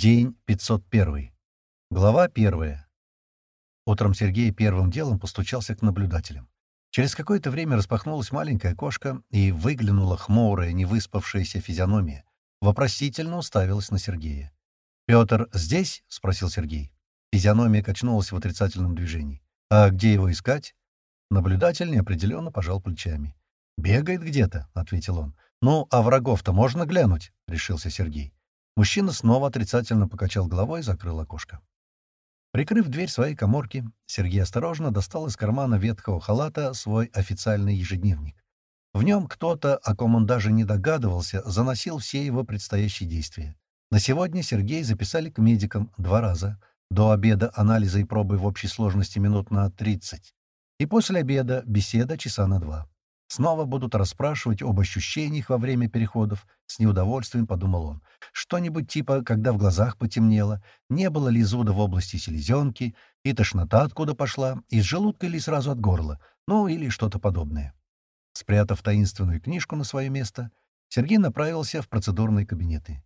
День 501. Глава 1. Утром Сергей первым делом постучался к наблюдателям. Через какое-то время распахнулась маленькая кошка и выглянула хмурая, невыспавшаяся физиономия. Вопросительно уставилась на Сергея. «Петр здесь?» — спросил Сергей. Физиономия качнулась в отрицательном движении. «А где его искать?» Наблюдатель неопределенно пожал плечами. «Бегает где-то», — ответил он. «Ну, а врагов-то можно глянуть?» — решился Сергей. Мужчина снова отрицательно покачал головой и закрыл окошко. Прикрыв дверь своей коморки, Сергей осторожно достал из кармана ветхого халата свой официальный ежедневник. В нем кто-то, о ком он даже не догадывался, заносил все его предстоящие действия. На сегодня Сергей записали к медикам два раза. До обеда анализа и пробы в общей сложности минут на 30. И после обеда беседа часа на два. Снова будут расспрашивать об ощущениях во время переходов. С неудовольствием подумал он. Что-нибудь типа, когда в глазах потемнело, не было ли зуда в области селезенки, и тошнота откуда пошла, из желудка или сразу от горла, ну или что-то подобное. Спрятав таинственную книжку на свое место, Сергей направился в процедурные кабинеты.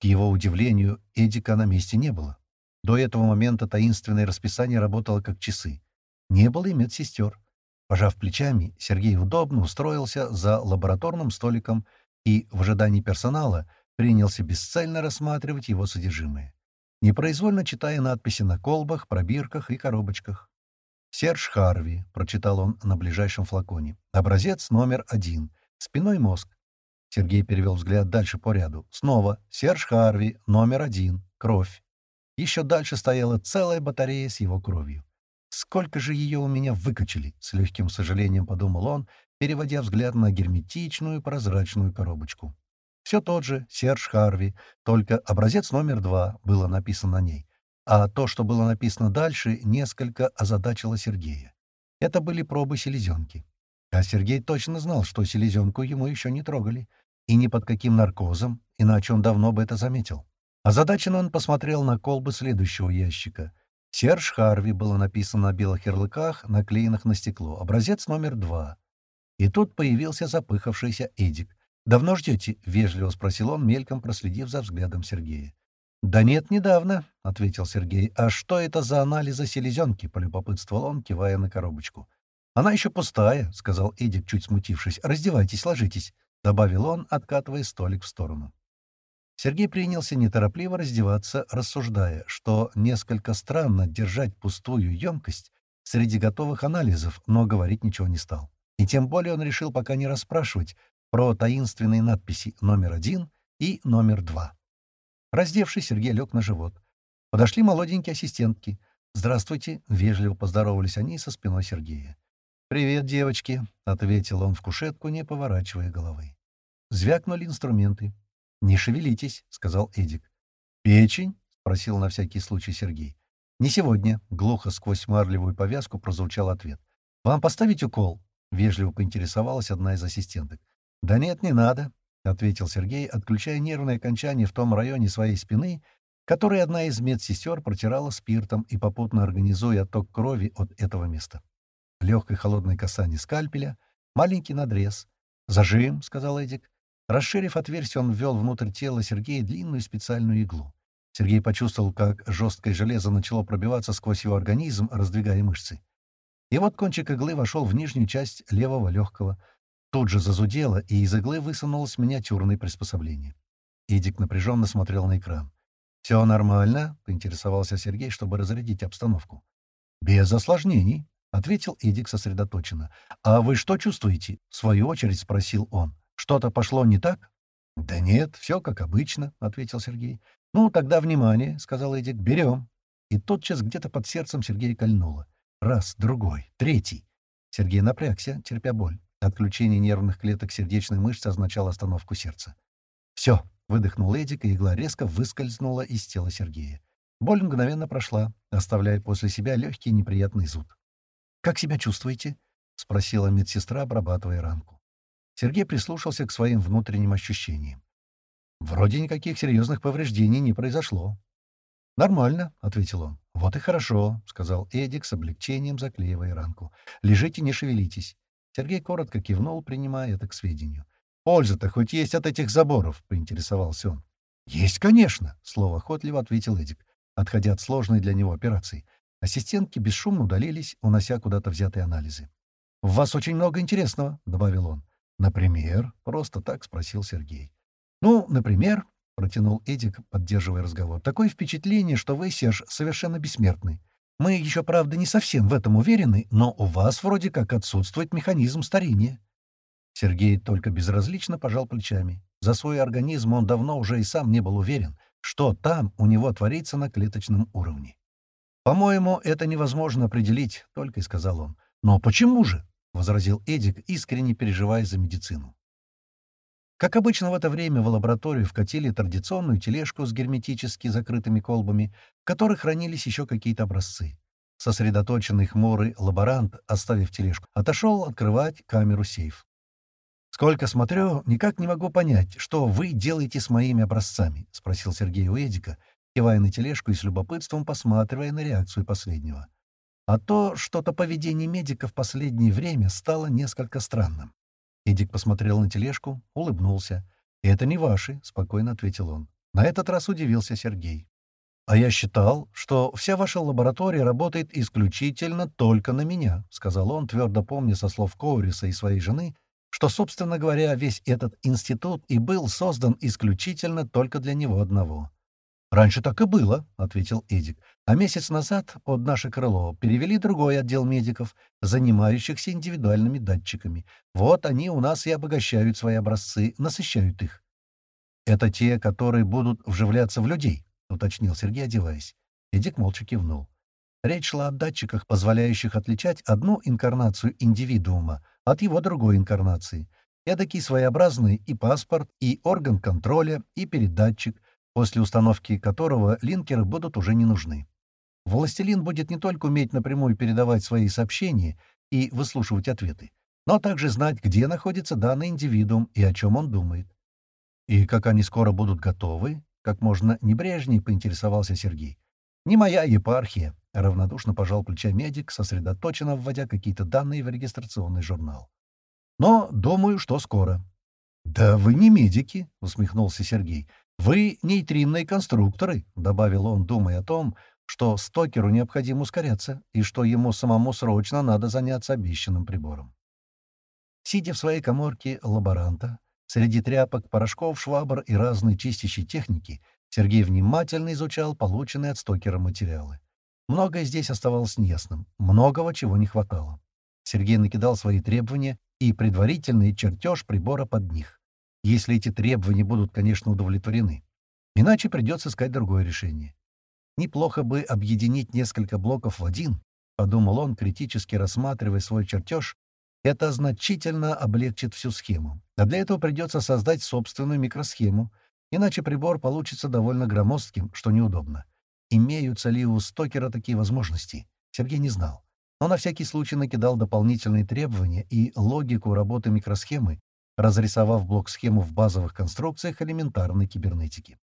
К его удивлению, Эдика на месте не было. До этого момента таинственное расписание работало как часы. Не было и медсестер. Пожав плечами, Сергей удобно устроился за лабораторным столиком и, в ожидании персонала, принялся бесцельно рассматривать его содержимое, непроизвольно читая надписи на колбах, пробирках и коробочках. «Серж Харви», — прочитал он на ближайшем флаконе. «Образец номер один. Спиной мозг». Сергей перевел взгляд дальше по ряду. Снова «Серж Харви, номер один. Кровь». Еще дальше стояла целая батарея с его кровью. Сколько же ее у меня выкачали, с легким сожалением подумал он, переводя взгляд на герметичную прозрачную коробочку. Все тот же Серж Харви, только образец номер два было написано на ней. А то, что было написано дальше, несколько озадачило Сергея. Это были пробы селезенки. А Сергей точно знал, что селезенку ему еще не трогали. И ни под каким наркозом, иначе он давно бы это заметил. Озадаченно он посмотрел на колбы следующего ящика — Серж Харви было написано на белых ярлыках, наклеенных на стекло. Образец номер два. И тут появился запыхавшийся Эдик. «Давно ждете?» — вежливо спросил он, мельком проследив за взглядом Сергея. «Да нет, недавно», — ответил Сергей. «А что это за анализы селезенки?» — полюбопытствовал он, кивая на коробочку. «Она еще пустая», — сказал Эдик, чуть смутившись. «Раздевайтесь, ложитесь», — добавил он, откатывая столик в сторону. Сергей принялся неторопливо раздеваться, рассуждая, что несколько странно держать пустую емкость среди готовых анализов, но говорить ничего не стал. И тем более он решил пока не расспрашивать про таинственные надписи номер один и номер два. Раздевшись, Сергей лег на живот. Подошли молоденькие ассистентки. «Здравствуйте», — вежливо поздоровались они со спиной Сергея. «Привет, девочки», — ответил он в кушетку, не поворачивая головы. Звякнули инструменты. «Не шевелитесь», — сказал Эдик. «Печень?» — спросил на всякий случай Сергей. «Не сегодня», — глухо сквозь марлевую повязку прозвучал ответ. «Вам поставить укол?» — вежливо поинтересовалась одна из ассистенток. «Да нет, не надо», — ответил Сергей, отключая нервное окончание в том районе своей спины, который одна из медсестер протирала спиртом и попутно организуя отток крови от этого места. Легкое холодное касание скальпеля, маленький надрез. «Зажим», — сказал Эдик. Расширив отверстие, он ввел внутрь тела Сергея длинную специальную иглу. Сергей почувствовал, как жесткое железо начало пробиваться сквозь его организм, раздвигая мышцы. И вот кончик иглы вошел в нижнюю часть левого легкого. Тут же зазудело, и из иглы высунулось миниатюрное приспособление. Эдик напряженно смотрел на экран. «Все нормально?» — поинтересовался Сергей, чтобы разрядить обстановку. «Без осложнений», — ответил Эдик сосредоточенно. «А вы что чувствуете?» — в свою очередь спросил он. Что-то пошло не так? — Да нет, все как обычно, — ответил Сергей. — Ну, тогда внимание, — сказал Эдик, — берем. И тотчас где-то под сердцем Сергея кольнуло. Раз, другой, третий. Сергей напрягся, терпя боль. Отключение нервных клеток сердечной мышцы означало остановку сердца. «Все», — выдохнул Эдик, и игла резко выскользнула из тела Сергея. Боль мгновенно прошла, оставляя после себя легкий неприятный зуд. «Как себя чувствуете?» — спросила медсестра, обрабатывая ранку. Сергей прислушался к своим внутренним ощущениям. Вроде никаких серьезных повреждений не произошло. «Нормально», — ответил он. «Вот и хорошо», — сказал Эдик с облегчением, заклеивая ранку. «Лежите, не шевелитесь». Сергей коротко кивнул, принимая это к сведению. «Польза-то хоть есть от этих заборов», — поинтересовался он. «Есть, конечно», — слово охотливо ответил Эдик, отходя от сложной для него операции. Ассистентки бесшумно удалились, унося куда-то взятые анализы. «В вас очень много интересного», — добавил он. «Например?» — просто так спросил Сергей. «Ну, например», — протянул Эдик, поддерживая разговор, «такое впечатление, что вы, Серж, совершенно бессмертный. Мы еще, правда, не совсем в этом уверены, но у вас вроде как отсутствует механизм старения». Сергей только безразлично пожал плечами. За свой организм он давно уже и сам не был уверен, что там у него творится на клеточном уровне. «По-моему, это невозможно определить», — только и сказал он. «Но почему же?» — возразил Эдик, искренне переживая за медицину. Как обычно в это время в лабораторию вкатили традиционную тележку с герметически закрытыми колбами, в которых хранились еще какие-то образцы. Сосредоточенный хмурый лаборант, оставив тележку, отошел открывать камеру сейф. «Сколько смотрю, никак не могу понять, что вы делаете с моими образцами», — спросил Сергей у Эдика, кивая на тележку и с любопытством посматривая на реакцию последнего. А то что-то поведение медика в последнее время стало несколько странным. Эдик посмотрел на тележку, улыбнулся. «Это не ваши», — спокойно ответил он. На этот раз удивился Сергей. «А я считал, что вся ваша лаборатория работает исключительно только на меня», — сказал он, твердо помня со слов Коуриса и своей жены, что, собственно говоря, весь этот институт и был создан исключительно только для него одного. «Раньше так и было», — ответил Эдик. «А месяц назад под наше крыло перевели другой отдел медиков, занимающихся индивидуальными датчиками. Вот они у нас и обогащают свои образцы, насыщают их». «Это те, которые будут вживляться в людей», — уточнил Сергей, одеваясь. Эдик молча кивнул. Речь шла о датчиках, позволяющих отличать одну инкарнацию индивидуума от его другой инкарнации. Эдакий своеобразный и паспорт, и орган контроля, и передатчик — после установки которого линкеры будут уже не нужны. Властелин будет не только уметь напрямую передавать свои сообщения и выслушивать ответы, но также знать, где находится данный индивидуум и о чем он думает. И как они скоро будут готовы, как можно небрежнее поинтересовался Сергей. «Не моя епархия», — равнодушно пожал плечами медик, сосредоточенно вводя какие-то данные в регистрационный журнал. «Но думаю, что скоро». «Да вы не медики», — усмехнулся Сергей. «Вы нейтринные конструкторы», — добавил он, думая о том, что Стокеру необходимо ускоряться и что ему самому срочно надо заняться обещанным прибором. Сидя в своей коморке лаборанта, среди тряпок, порошков, швабр и разной чистящей техники, Сергей внимательно изучал полученные от Стокера материалы. Многое здесь оставалось неясным, многого чего не хватало. Сергей накидал свои требования и предварительный чертеж прибора под них если эти требования будут, конечно, удовлетворены. Иначе придется искать другое решение. Неплохо бы объединить несколько блоков в один, подумал он, критически рассматривая свой чертеж, это значительно облегчит всю схему. А для этого придется создать собственную микросхему, иначе прибор получится довольно громоздким, что неудобно. Имеются ли у Стокера такие возможности? Сергей не знал. Но на всякий случай накидал дополнительные требования и логику работы микросхемы, разрисовав блок-схему в базовых конструкциях элементарной кибернетики.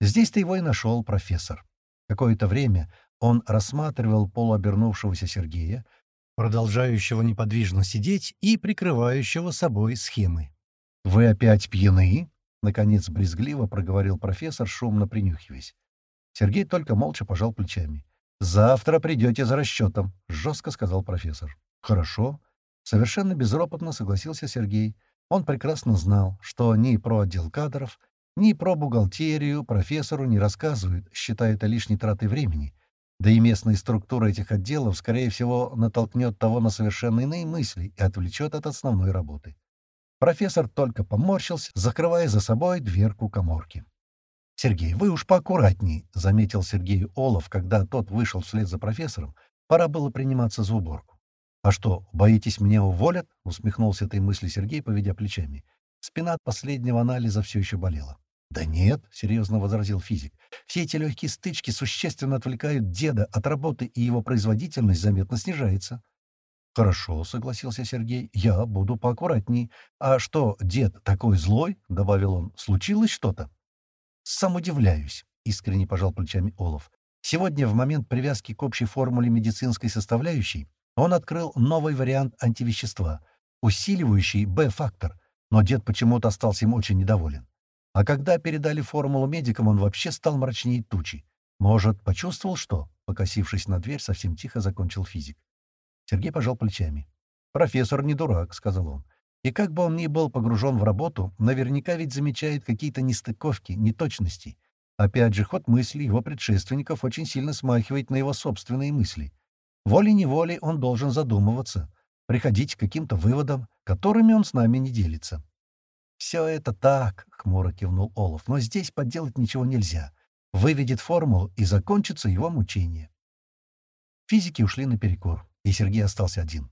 Здесь-то его и нашел профессор. Какое-то время он рассматривал полуобернувшегося Сергея, продолжающего неподвижно сидеть и прикрывающего собой схемы. «Вы опять пьяны?» — наконец брезгливо проговорил профессор, шумно принюхиваясь. Сергей только молча пожал плечами. «Завтра придете за расчетом», — жестко сказал профессор. «Хорошо», Совершенно безропотно согласился Сергей. Он прекрасно знал, что ни про отдел кадров, ни про бухгалтерию профессору не рассказывают, считая это лишней тратой времени. Да и местная структура этих отделов, скорее всего, натолкнет того на совершенно иные мысли и отвлечет от основной работы. Профессор только поморщился, закрывая за собой дверку коморки. «Сергей, вы уж поаккуратней», — заметил Сергей Олов, когда тот вышел вслед за профессором. Пора было приниматься за уборку. «А что, боитесь, меня уволят?» — усмехнулся этой мысли Сергей, поведя плечами. Спина от последнего анализа все еще болела. «Да нет», — серьезно возразил физик. «Все эти легкие стычки существенно отвлекают деда от работы, и его производительность заметно снижается». «Хорошо», — согласился Сергей, — «я буду поаккуратней. А что, дед такой злой?» — добавил он. «Случилось что-то?» «Сам удивляюсь», — искренне пожал плечами Олов. «Сегодня, в момент привязки к общей формуле медицинской составляющей, он открыл новый вариант антивещества, усиливающий Б-фактор, но дед почему-то остался им очень недоволен. А когда передали формулу медикам, он вообще стал мрачнее тучи. Может, почувствовал что? Покосившись на дверь, совсем тихо закончил физик. Сергей пожал плечами. «Профессор не дурак», — сказал он. «И как бы он ни был погружен в работу, наверняка ведь замечает какие-то нестыковки, неточности. Опять же, ход мысли его предшественников очень сильно смахивает на его собственные мысли. Волей-неволей он должен задумываться, приходить к каким-то выводам, которыми он с нами не делится. «Все это так», — хмуро кивнул Олаф, — «но здесь подделать ничего нельзя. Выведет формулу, и закончится его мучение». Физики ушли наперекор, и Сергей остался один.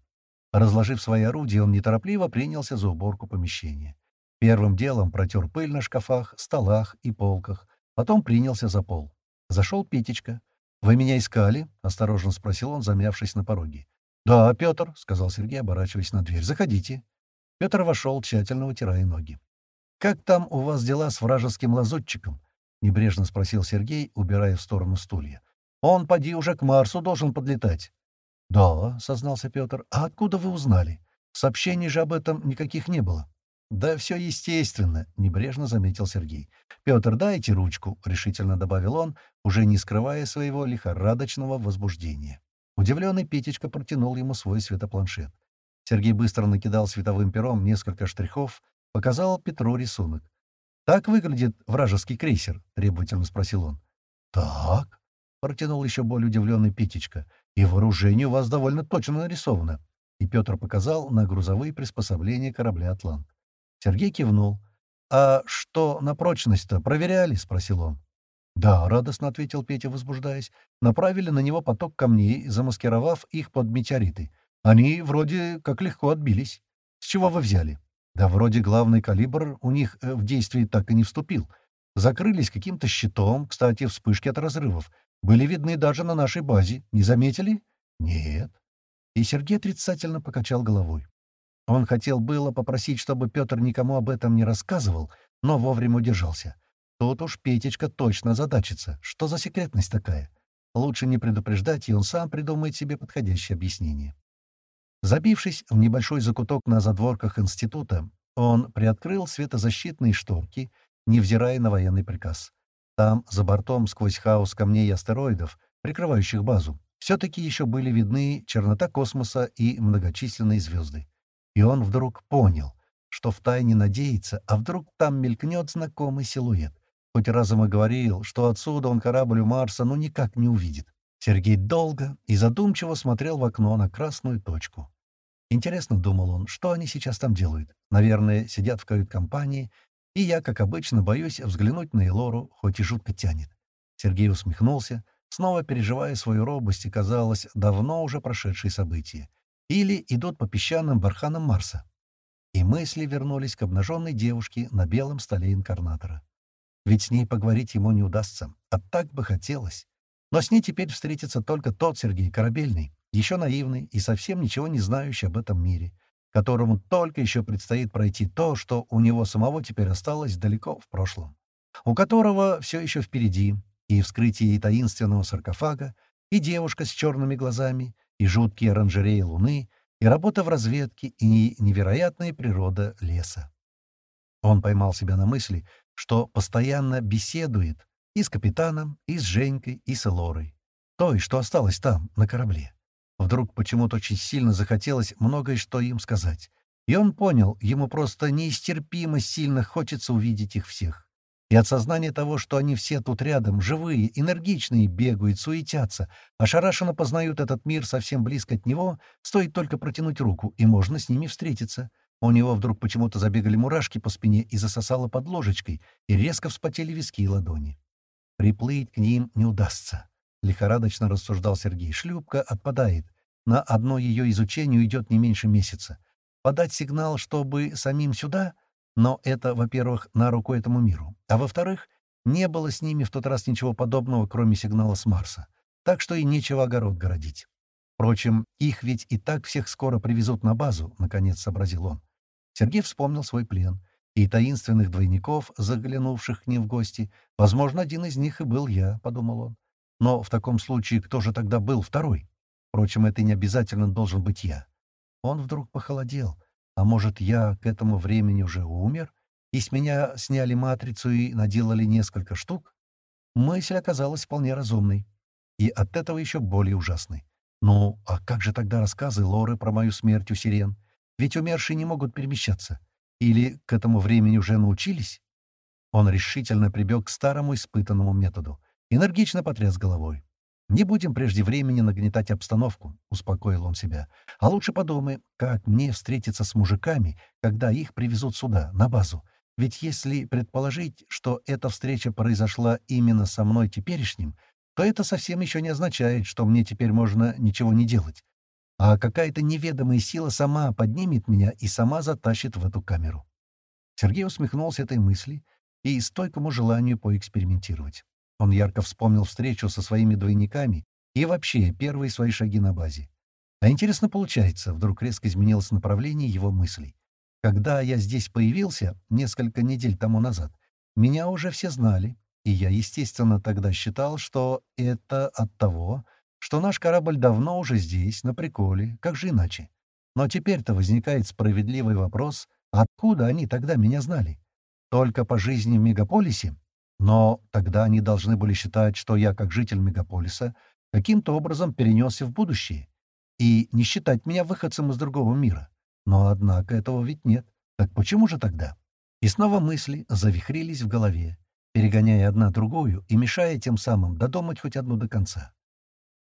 Разложив свои орудия, он неторопливо принялся за уборку помещения. Первым делом протер пыль на шкафах, столах и полках, потом принялся за пол. Зашел Петечка. «Вы меня искали?» — осторожно спросил он, замявшись на пороге. «Да, Петр», — сказал Сергей, оборачиваясь на дверь. «Заходите». Петр вошел, тщательно вытирая ноги. «Как там у вас дела с вражеским лазутчиком?» — небрежно спросил Сергей, убирая в сторону стулья. «Он, поди, уже к Марсу должен подлетать». «Да», — сознался Петр. «А откуда вы узнали? Сообщений же об этом никаких не было». «Да все естественно», — небрежно заметил Сергей. «Петр, дайте ручку», — решительно добавил он, уже не скрывая своего лихорадочного возбуждения. Удивленный Петечка протянул ему свой светопланшет. Сергей быстро накидал световым пером несколько штрихов, показал Петру рисунок. «Так выглядит вражеский крейсер?» — требовательно спросил он. «Так», — протянул еще более удивленный Петечка, — «и вооружение у вас довольно точно нарисовано». И Петр показал на грузовые приспособления корабля «Атлант». Сергей кивнул. «А что на прочность-то проверяли?» — спросил он. «Да», — радостно ответил Петя, возбуждаясь. «Направили на него поток камней, замаскировав их под метеориты. Они вроде как легко отбились. С чего вы взяли? Да вроде главный калибр у них э, в действие так и не вступил. Закрылись каким-то щитом, кстати, вспышки от разрывов. Были видны даже на нашей базе. Не заметили? Нет. И Сергей отрицательно покачал головой. Он хотел было попросить, чтобы Петр никому об этом не рассказывал, но вовремя удержался. Тут уж Петечка точно задачится. Что за секретность такая? Лучше не предупреждать, и он сам придумает себе подходящее объяснение. Забившись в небольшой закуток на задворках института, он приоткрыл светозащитные шторки, невзирая на военный приказ. Там, за бортом, сквозь хаос камней и астероидов, прикрывающих базу, все-таки еще были видны чернота космоса и многочисленные звезды. И он вдруг понял, что втайне надеется, а вдруг там мелькнет знакомый силуэт. Хоть разом и говорил, что отсюда он корабль у Марса ну никак не увидит. Сергей долго и задумчиво смотрел в окно на красную точку. Интересно, думал он, что они сейчас там делают. Наверное, сидят в кают-компании, и я, как обычно, боюсь взглянуть на Элору, хоть и жутко тянет. Сергей усмехнулся, снова переживая свою робость и, казалось, давно уже прошедшие события. Или идут по песчаным барханам Марса. И мысли вернулись к обнаженной девушке на белом столе инкарнатора. Ведь с ней поговорить ему не удастся, а так бы хотелось. Но с ней теперь встретится только тот Сергей Корабельный, еще наивный и совсем ничего не знающий об этом мире, которому только еще предстоит пройти то, что у него самого теперь осталось далеко в прошлом, у которого все еще впереди и вскрытие таинственного саркофага, и девушка с черными глазами, и жуткие оранжереи луны, и работа в разведке, и невероятная природа леса. Он поймал себя на мысли, что постоянно беседует и с капитаном, и с Женькой, и с Элорой. Той, что осталось там, на корабле. Вдруг почему-то очень сильно захотелось многое что им сказать. И он понял, ему просто неистерпимо сильно хочется увидеть их всех. И от сознания того, что они все тут рядом, живые, энергичные, бегают, суетятся, ошарашенно познают этот мир совсем близко от него, стоит только протянуть руку, и можно с ними встретиться. У него вдруг почему-то забегали мурашки по спине и засосало под ложечкой, и резко вспотели виски и ладони. Приплыть к ним не удастся. Лихорадочно рассуждал Сергей. Шлюпка отпадает. На одно ее изучение уйдет не меньше месяца. Подать сигнал, чтобы самим сюда? Но это, во-первых, на руку этому миру. А во-вторых, не было с ними в тот раз ничего подобного, кроме сигнала с Марса. Так что и нечего огород городить. Впрочем, их ведь и так всех скоро привезут на базу, — наконец сообразил он. Сергей вспомнил свой плен и таинственных двойников, заглянувших к ним в гости. Возможно, один из них и был я, — подумал он. Но в таком случае кто же тогда был второй? Впрочем, это не обязательно должен быть я. Он вдруг похолодел. А может, я к этому времени уже умер? и с меня сняли матрицу и наделали несколько штук, мысль оказалась вполне разумной. И от этого еще более ужасной. Ну, а как же тогда рассказы Лоры про мою смерть у сирен? Ведь умершие не могут перемещаться. Или к этому времени уже научились? Он решительно прибег к старому испытанному методу. Энергично потряс головой. «Не будем прежде времени нагнетать обстановку», — успокоил он себя. «А лучше подумай, как мне встретиться с мужиками, когда их привезут сюда, на базу. Ведь если предположить, что эта встреча произошла именно со мной теперешним, то это совсем еще не означает, что мне теперь можно ничего не делать. А какая-то неведомая сила сама поднимет меня и сама затащит в эту камеру». Сергей усмехнулся этой мысли и стойкому желанию поэкспериментировать. Он ярко вспомнил встречу со своими двойниками и вообще первые свои шаги на базе. А интересно получается, вдруг резко изменилось направление его мыслей. Когда я здесь появился, несколько недель тому назад, меня уже все знали, и я, естественно, тогда считал, что это от того, что наш корабль давно уже здесь, на приколе, как же иначе. Но теперь-то возникает справедливый вопрос, откуда они тогда меня знали? Только по жизни в мегаполисе? Но тогда они должны были считать, что я, как житель мегаполиса, каким-то образом перенесся в будущее, и не считать меня выходцем из другого мира. Но, однако, этого ведь нет. Так почему же тогда? И снова мысли завихрились в голове, перегоняя одна другую и мешая тем самым додумать хоть одну до конца.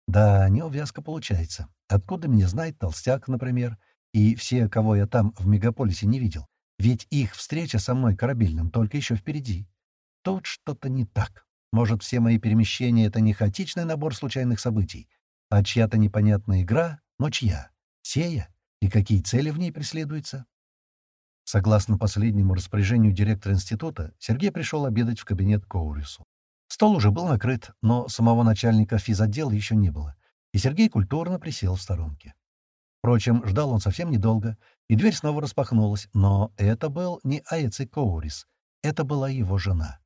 Да, неувязка получается. Откуда меня знает толстяк, например, и все, кого я там в мегаполисе не видел? Ведь их встреча со мной корабельным только еще впереди. Тут что-то не так. Может, все мои перемещения — это не хаотичный набор случайных событий, а чья-то непонятная игра, но чья? Сея? И какие цели в ней преследуются? Согласно последнему распоряжению директора института, Сергей пришел обедать в кабинет Коурису. Стол уже был накрыт, но самого начальника физотдела еще не было, и Сергей культурно присел в сторонке. Впрочем, ждал он совсем недолго, и дверь снова распахнулась, но это был не Аэци Коурис, это была его жена.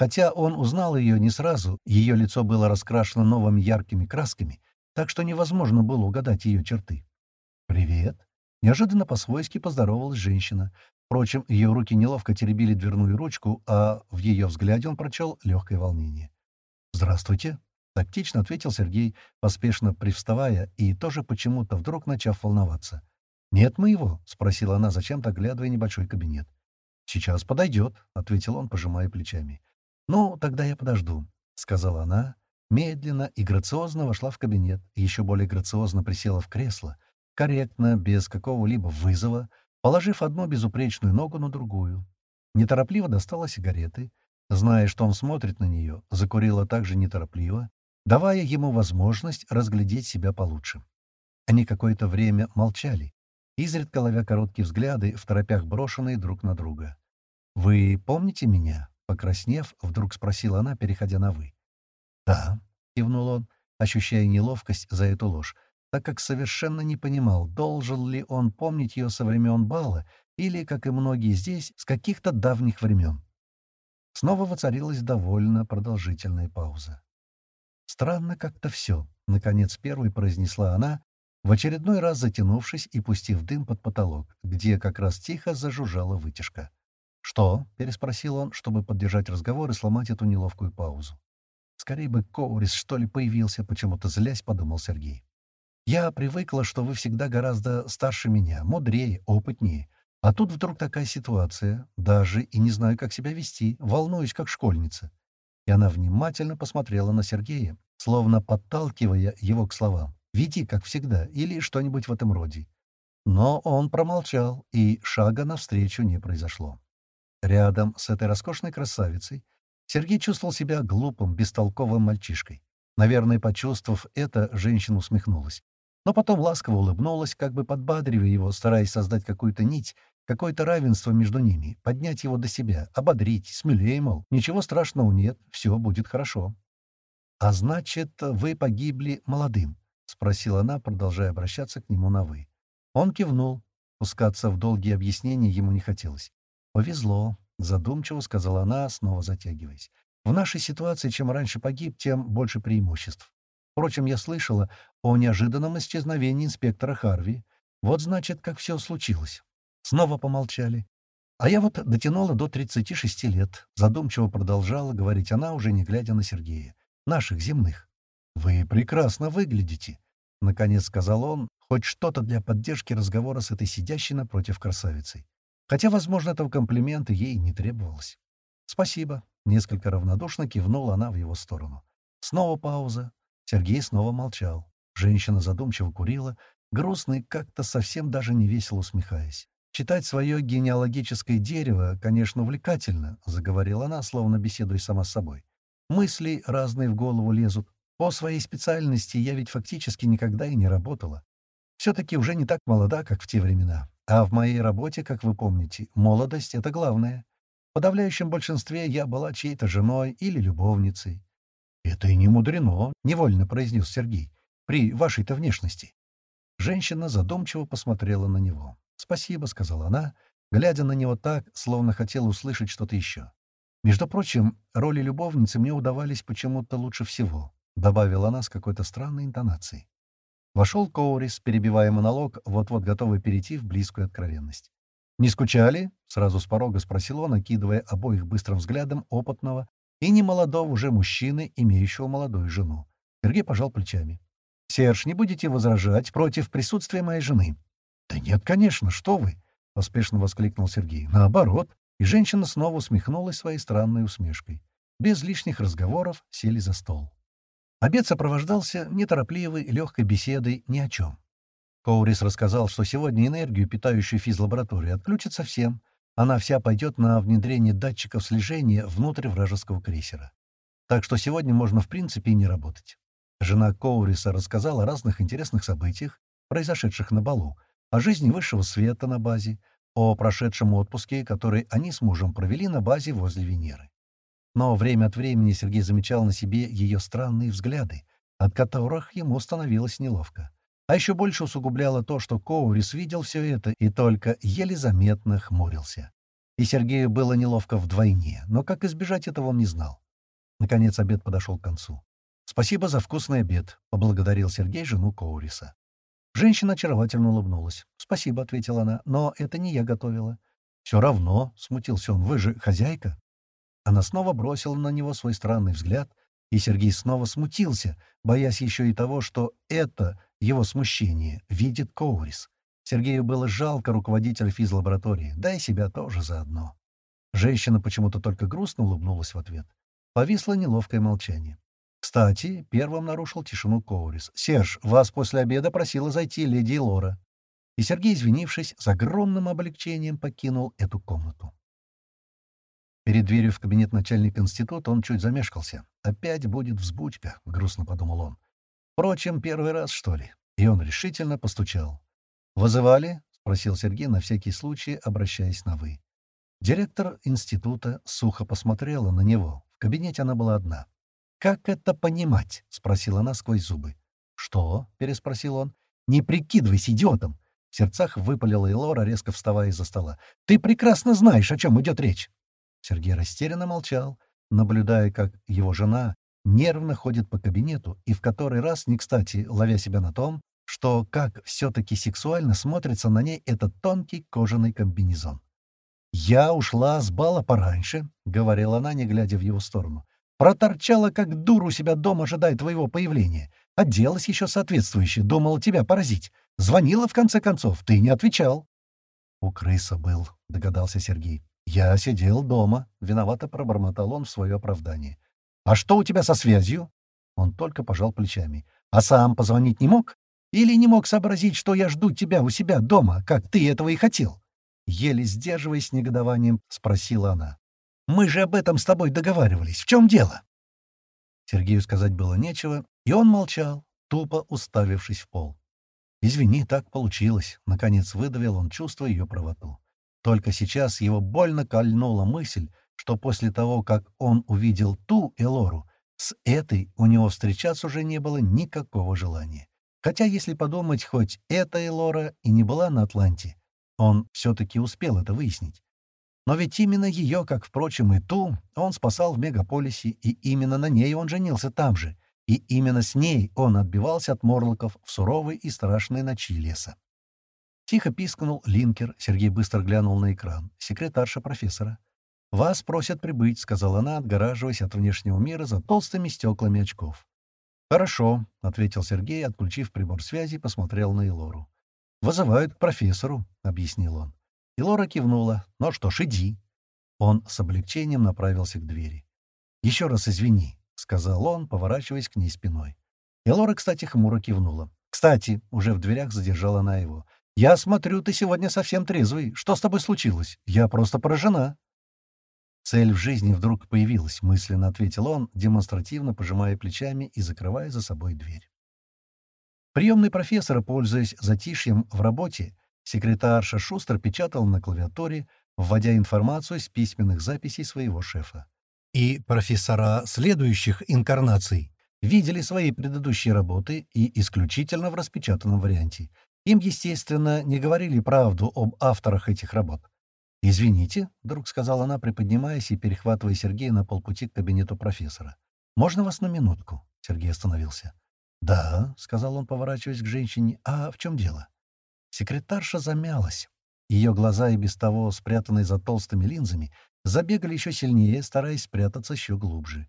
Хотя он узнал ее не сразу, ее лицо было раскрашено новыми яркими красками, так что невозможно было угадать ее черты. «Привет!» — неожиданно по-свойски поздоровалась женщина. Впрочем, ее руки неловко теребили дверную ручку, а в ее взгляде он прочел легкое волнение. «Здравствуйте!» — тактично ответил Сергей, поспешно привставая и тоже почему-то вдруг начав волноваться. «Нет моего?» — спросила она, зачем-то оглядывая небольшой кабинет. «Сейчас подойдет», — ответил он, пожимая плечами. «Ну, тогда я подожду», — сказала она. Медленно и грациозно вошла в кабинет, еще более грациозно присела в кресло, корректно, без какого-либо вызова, положив одну безупречную ногу на другую. Неторопливо достала сигареты, зная, что он смотрит на нее, закурила также неторопливо, давая ему возможность разглядеть себя получше. Они какое-то время молчали, изредка ловя короткие взгляды, в торопях брошенные друг на друга. «Вы помните меня?» Покраснев, вдруг спросила она, переходя на «вы». «Да», — кивнул он, ощущая неловкость за эту ложь, так как совершенно не понимал, должен ли он помнить ее со времен бала или, как и многие здесь, с каких-то давних времен. Снова воцарилась довольно продолжительная пауза. «Странно как-то все», — наконец первой произнесла она, в очередной раз затянувшись и пустив дым под потолок, где как раз тихо зажужжала вытяжка. «Что?» — переспросил он, чтобы поддержать разговор и сломать эту неловкую паузу. «Скорее бы Коурис, что ли, появился, почему-то злясь», — подумал Сергей. «Я привыкла, что вы всегда гораздо старше меня, мудрее, опытнее. А тут вдруг такая ситуация, даже и не знаю, как себя вести, волнуюсь, как школьница». И она внимательно посмотрела на Сергея, словно подталкивая его к словам. «Веди, как всегда», или что-нибудь в этом роде. Но он промолчал, и шага навстречу не произошло. Рядом с этой роскошной красавицей Сергей чувствовал себя глупым, бестолковым мальчишкой. Наверное, почувствовав это, женщина усмехнулась. Но потом ласково улыбнулась, как бы подбадривая его, стараясь создать какую-то нить, какое-то равенство между ними, поднять его до себя, ободрить, смелее, мол, ничего страшного нет, все будет хорошо. «А значит, вы погибли молодым?» — спросила она, продолжая обращаться к нему на «вы». Он кивнул. Пускаться в долгие объяснения ему не хотелось. «Повезло», — задумчиво сказала она, снова затягиваясь. «В нашей ситуации, чем раньше погиб, тем больше преимуществ. Впрочем, я слышала о неожиданном исчезновении инспектора Харви. Вот, значит, как все случилось». Снова помолчали. А я вот дотянула до 36 лет. Задумчиво продолжала говорить она, уже не глядя на Сергея. Наших земных. «Вы прекрасно выглядите», — наконец сказал он, хоть что-то для поддержки разговора с этой сидящей напротив красавицей. Хотя, возможно, этого комплимента ей не требовалось. «Спасибо», — несколько равнодушно кивнула она в его сторону. Снова пауза. Сергей снова молчал. Женщина задумчиво курила, грустно и как-то совсем даже не весело усмехаясь. «Читать свое генеалогическое дерево, конечно, увлекательно», — заговорила она, словно беседуя сама с собой. «Мысли разные в голову лезут. По своей специальности я ведь фактически никогда и не работала. Все-таки уже не так молода, как в те времена. А в моей работе, как вы помните, молодость — это главное. В подавляющем большинстве я была чьей-то женой или любовницей. «Это и не мудрено», — невольно произнес Сергей, — «при вашей-то внешности». Женщина задумчиво посмотрела на него. «Спасибо», — сказала она, глядя на него так, словно хотела услышать что-то еще. «Между прочим, роли любовницы мне удавались почему-то лучше всего», — добавила она с какой-то странной интонацией. Вошел Коурис, перебивая монолог, вот-вот готовый перейти в близкую откровенность. «Не скучали?» — сразу с порога спросил он, окидывая обоих быстрым взглядом опытного и немолодого уже мужчины, имеющего молодую жену. Сергей пожал плечами. «Серж, не будете возражать против присутствия моей жены?» «Да нет, конечно, что вы!» — поспешно воскликнул Сергей. «Наоборот». И женщина снова усмехнулась своей странной усмешкой. Без лишних разговоров сели за стол. Обед сопровождался неторопливой, легкой беседой ни о чем. Коурис рассказал, что сегодня энергию, питающую физлабораторию, отключат совсем. Она вся пойдет на внедрение датчиков слежения внутрь вражеского крейсера. Так что сегодня можно в принципе и не работать. Жена Коуриса рассказала о разных интересных событиях, произошедших на балу, о жизни высшего света на базе, о прошедшем отпуске, который они с мужем провели на базе возле Венеры. Но время от времени Сергей замечал на себе ее странные взгляды, от которых ему становилось неловко. А еще больше усугубляло то, что Коурис видел все это и только еле заметно хмурился. И Сергею было неловко вдвойне, но как избежать этого он не знал. Наконец обед подошел к концу. «Спасибо за вкусный обед», — поблагодарил Сергей жену Коуриса. Женщина очаровательно улыбнулась. «Спасибо», — ответила она, — «но это не я готовила». «Все равно», — смутился он, — «вы же хозяйка». Она снова бросила на него свой странный взгляд, и Сергей снова смутился, боясь еще и того, что это, его смущение, видит Коурис. Сергею было жалко руководителя физлаборатории, да и себя тоже заодно. Женщина почему-то только грустно улыбнулась в ответ. Повисло неловкое молчание. Кстати, первым нарушил тишину Коурис. «Серж, вас после обеда просила зайти леди Лора». И Сергей, извинившись, с огромным облегчением покинул эту комнату. Перед дверью в кабинет начальника института он чуть замешкался. «Опять будет взбучка», — грустно подумал он. «Впрочем, первый раз, что ли?» И он решительно постучал. «Вызывали?» — спросил Сергей на всякий случай, обращаясь на «вы». Директор института сухо посмотрела на него. В кабинете она была одна. «Как это понимать?» — спросила она сквозь зубы. «Что?» — переспросил он. «Не прикидывайся идиотом!» В сердцах выпалила Элора, резко вставая из-за стола. «Ты прекрасно знаешь, о чем идет речь!» Сергей растерянно молчал, наблюдая, как его жена нервно ходит по кабинету и в который раз, не кстати, ловя себя на том, что как все-таки сексуально смотрится на ней этот тонкий кожаный комбинезон. «Я ушла с бала пораньше», — говорила она, не глядя в его сторону. Проторчала, как дур у себя дома, ожидая твоего появления. Оделась еще соответствующе, думала тебя поразить. Звонила, в конце концов, ты не отвечал. — У крыса был, — догадался Сергей. — Я сидел дома. Виновато пробормотал он в свое оправдание. — А что у тебя со связью? Он только пожал плечами. — А сам позвонить не мог? Или не мог сообразить, что я жду тебя у себя дома, как ты этого и хотел? Еле сдерживаясь негодованием, спросила она. Мы же об этом с тобой договаривались. В чем дело?» Сергею сказать было нечего, и он молчал, тупо уставившись в пол. «Извини, так получилось», — наконец выдавил он, чувствуя ее правоту. Только сейчас его больно кольнула мысль, что после того, как он увидел ту Элору, с этой у него встречаться уже не было никакого желания. Хотя, если подумать, хоть эта Элора и не была на Атланте, он все-таки успел это выяснить. Но ведь именно ее, как, впрочем, и ту, он спасал в мегаполисе, и именно на ней он женился там же, и именно с ней он отбивался от морлоков в суровой и страшной ночи леса. Тихо пискнул линкер. Сергей быстро глянул на экран. Секретарша профессора. «Вас просят прибыть», — сказала она, отгораживаясь от внешнего мира за толстыми стеклами очков. «Хорошо», — ответил Сергей, отключив прибор связи, посмотрел на Элору. «Вызывают к профессору», — объяснил он. Элора кивнула. «Ну что ж, иди». Он с облегчением направился к двери. «Еще раз извини», — сказал он, поворачиваясь к ней спиной. Элора, кстати, хмуро кивнула. «Кстати», — уже в дверях задержала она его, — «Я смотрю, ты сегодня совсем трезвый. Что с тобой случилось? Я просто поражена». «Цель в жизни вдруг появилась», — мысленно ответил он, демонстративно пожимая плечами и закрывая за собой дверь. Приемный профессора, пользуясь затишьем в работе, секретарша Шустер печатал на клавиатуре, вводя информацию с письменных записей своего шефа. И профессора следующих инкарнаций видели свои предыдущие работы и исключительно в распечатанном варианте, им, естественно, не говорили правду об авторах этих работ. «Извините», — вдруг сказала она, приподнимаясь и перехватывая Сергея на полпути к кабинету профессора. «Можно вас на минутку?» — Сергей остановился. «Да», — сказал он, поворачиваясь к женщине. «А в чем дело?» Секретарша замялась. Ее глаза, и без того спрятанные за толстыми линзами, забегали еще сильнее, стараясь спрятаться еще глубже.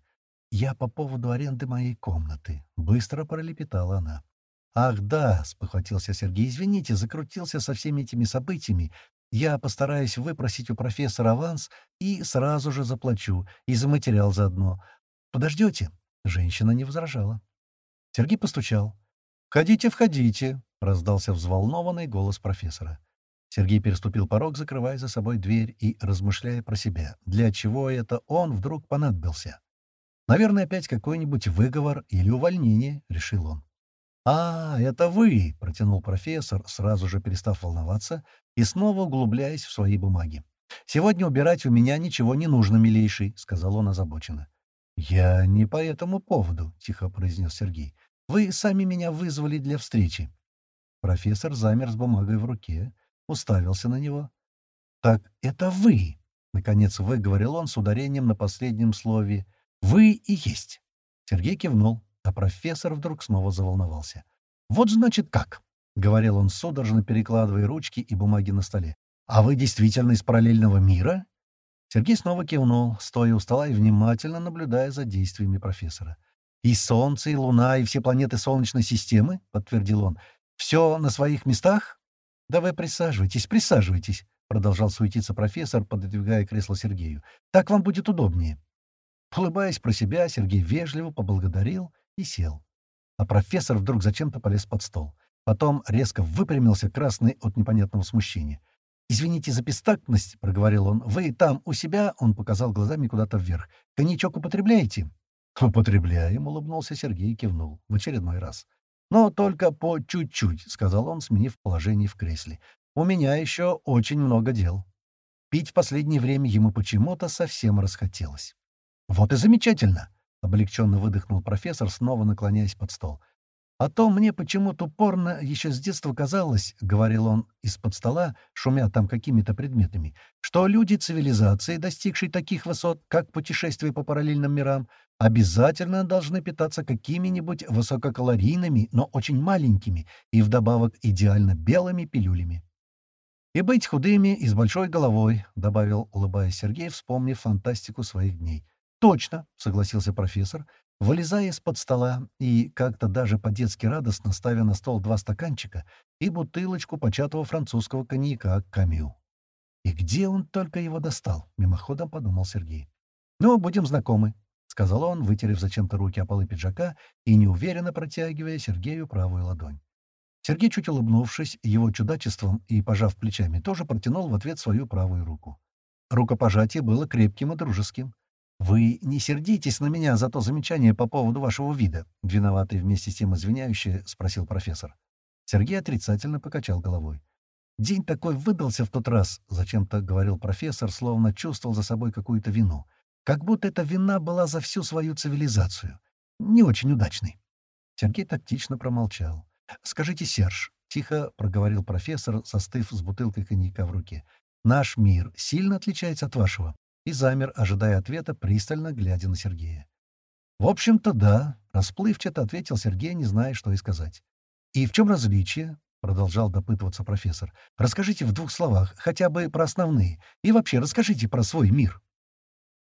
«Я по поводу аренды моей комнаты», — быстро пролепетала она. «Ах, да!» — спохватился Сергей. «Извините, закрутился со всеми этими событиями. Я постараюсь выпросить у профессора аванс и сразу же заплачу, и за материал заодно. Подождете?» Женщина не возражала. Сергей постучал. «Входите, входите!» — раздался взволнованный голос профессора. Сергей переступил порог, закрывая за собой дверь и размышляя про себя, для чего это он вдруг понадобился. «Наверное, опять какой-нибудь выговор или увольнение», — решил он. «А, это вы!» — протянул профессор, сразу же перестав волноваться и снова углубляясь в свои бумаги. «Сегодня убирать у меня ничего не нужно, милейший», — сказал он озабоченно. «Я не по этому поводу», — тихо произнес Сергей. «Вы сами меня вызвали для встречи». Профессор замер с бумагой в руке, уставился на него. «Так это вы!» — наконец выговорил он с ударением на последнем слове. «Вы и есть!» Сергей кивнул. А профессор вдруг снова заволновался. «Вот значит как!» — говорил он, судорожно перекладывая ручки и бумаги на столе. «А вы действительно из параллельного мира?» Сергей снова кивнул, стоя у стола и внимательно наблюдая за действиями профессора. «И Солнце, и Луна, и все планеты Солнечной системы?» — подтвердил он. «Все на своих местах?» «Да вы присаживайтесь, присаживайтесь», — продолжал суетиться профессор, пододвигая кресло Сергею. «Так вам будет удобнее». Улыбаясь про себя, Сергей вежливо поблагодарил и сел. А профессор вдруг зачем-то полез под стол. Потом резко выпрямился, красный от непонятного смущения. «Извините за бестактность», — проговорил он. «Вы там, у себя?» — он показал глазами куда-то вверх. «Коньячок употребляете?» «Употребляем», — улыбнулся Сергей и кивнул. В очередной раз. «Но только по чуть-чуть», — сказал он, сменив положение в кресле. «У меня еще очень много дел». Пить в последнее время ему почему-то совсем расхотелось. «Вот и замечательно!» — облегченно выдохнул профессор, снова наклоняясь под стол. «А то мне почему-то упорно еще с детства казалось, — говорил он из-под стола, шумя там какими-то предметами, — что люди цивилизации, достигшие таких высот, как путешествие по параллельным мирам, обязательно должны питаться какими-нибудь высококалорийными, но очень маленькими и вдобавок идеально белыми пилюлями. «И быть худыми и с большой головой», — добавил, улыбаясь Сергей, вспомнив фантастику своих дней. «Точно», — согласился профессор, вылезая из-под стола и как-то даже по-детски радостно ставя на стол два стаканчика и бутылочку початого французского коньяка «Камю». «И где он только его достал?» — мимоходом подумал Сергей. «Ну, будем знакомы», — сказал он, вытерев зачем-то руки о полы пиджака и неуверенно протягивая Сергею правую ладонь. Сергей, чуть улыбнувшись его чудачеством и пожав плечами, тоже протянул в ответ свою правую руку. Рукопожатие было крепким и дружеским. «Вы не сердитесь на меня за то замечание по поводу вашего вида?» — виноватый вместе с тем извиняющий, — спросил профессор. Сергей отрицательно покачал головой. «День такой выдался в тот раз», — зачем-то говорил профессор, словно чувствовал за собой какую-то вину. «Как будто эта вина была за всю свою цивилизацию. Не очень удачной». Сергей тактично промолчал. «Скажите, Серж», — тихо проговорил профессор, застыв с бутылкой коньяка в руке, — «наш мир сильно отличается от вашего?» И замер, ожидая ответа, пристально глядя на Сергея. «В общем-то, да», — расплывчато ответил Сергей, не зная, что и сказать. «И в чем различие?» продолжал допытываться профессор. «Расскажите в двух словах, хотя бы про основные, и вообще расскажите про свой мир».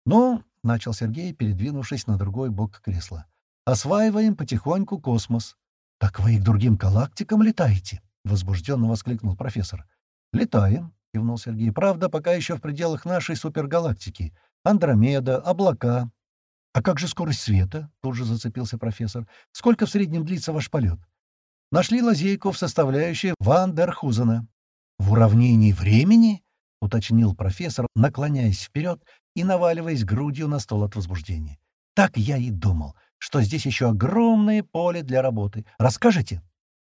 «Ну, — начал Сергей, передвинувшись на другой бок кресла, — осваиваем потихоньку космос». «Так вы и к другим галактикам летаете?» — возбужденно воскликнул профессор. «Летаем», — кивнул Сергей. «Правда, пока еще в пределах нашей супергалактики. Андромеда, облака». «А как же скорость света?» — тут же зацепился профессор. «Сколько в среднем длится ваш полет?» «Нашли лазейку в составляющей Ван дер Хузена». «В уравнении времени?» — уточнил профессор, наклоняясь вперед и наваливаясь грудью на стол от возбуждения. «Так я и думал, что здесь еще огромное поле для работы. Расскажите?»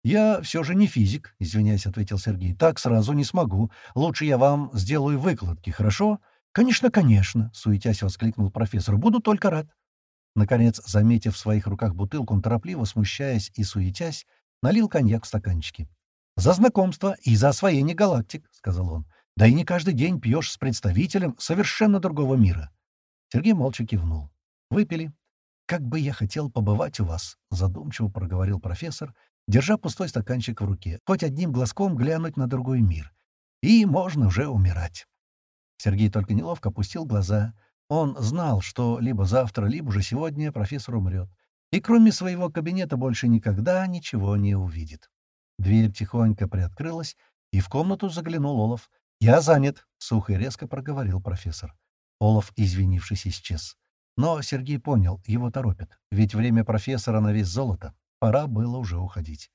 «Я все же не физик», — извиняясь, ответил Сергей. «Так сразу не смогу. Лучше я вам сделаю выкладки, хорошо?» «Конечно, конечно», — суетясь воскликнул профессор. «Буду только рад». Наконец, заметив в своих руках бутылку, он торопливо, смущаясь и суетясь, налил коньяк в стаканчики. «За знакомство и за освоение галактик», — сказал он. «Да и не каждый день пьешь с представителем совершенно другого мира». Сергей молча кивнул. Выпили. «Как бы я хотел побывать у вас», — задумчиво проговорил профессор, держа пустой стаканчик в руке, хоть одним глазком глянуть на другой мир. И можно уже умирать. Сергей только неловко опустил глаза. Он знал, что либо завтра, либо уже сегодня профессор умрет. И кроме своего кабинета больше никогда ничего не увидит. Дверь тихонько приоткрылась, и в комнату заглянул Олаф. «Я занят», — сухо и резко проговорил профессор. Олаф, извинившись, исчез. Но Сергей понял, его торопят, ведь время профессора на весь золото. Пора было уже уходить.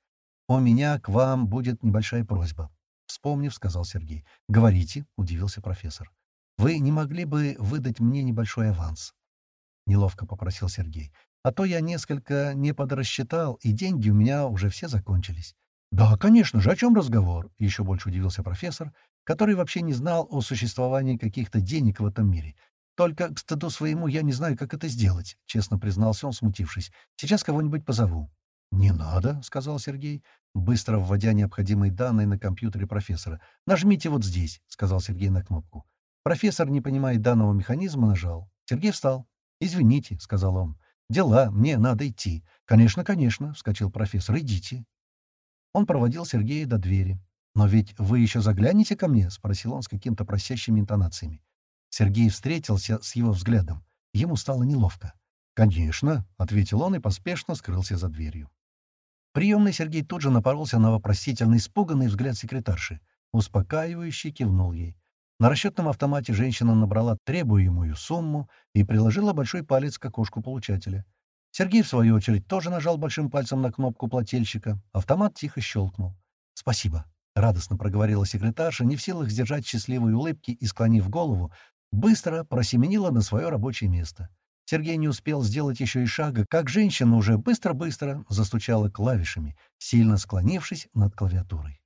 «У меня к вам будет небольшая просьба», — вспомнив, сказал Сергей. «Говорите», — удивился профессор. «Вы не могли бы выдать мне небольшой аванс?» Неловко попросил Сергей. «А то я несколько не подрасчитал, и деньги у меня уже все закончились». «Да, конечно же, о чем разговор?» — еще больше удивился профессор, который вообще не знал о существовании каких-то денег в этом мире. «Только, к стыду своему, я не знаю, как это сделать», — честно признался он, смутившись. «Сейчас кого-нибудь позову». «Не надо», — сказал Сергей, быстро вводя необходимые данные на компьютере профессора. «Нажмите вот здесь», — сказал Сергей на кнопку. Профессор, не понимая данного механизма, нажал. Сергей встал. «Извините», — сказал он. «Дела, мне надо идти». «Конечно, конечно», — вскочил профессор. «Идите». Он проводил Сергея до двери. «Но ведь вы еще заглянете ко мне?» — спросил он с какими-то просящими интонациями. Сергей встретился с его взглядом. Ему стало неловко. «Конечно», — ответил он и поспешно скрылся за дверью. Приемный Сергей тут же напоролся на вопросительно испуганный взгляд секретарши. Успокаивающе кивнул ей. На расчетном автомате женщина набрала требуемую сумму и приложила большой палец к окошку получателя. Сергей, в свою очередь, тоже нажал большим пальцем на кнопку плательщика. Автомат тихо щелкнул. «Спасибо», — радостно проговорила секретарша, не в силах сдержать счастливые улыбки и, склонив голову, быстро просеменила на свое рабочее место. Сергей не успел сделать еще и шага, как женщина уже быстро-быстро застучала клавишами, сильно склонившись над клавиатурой.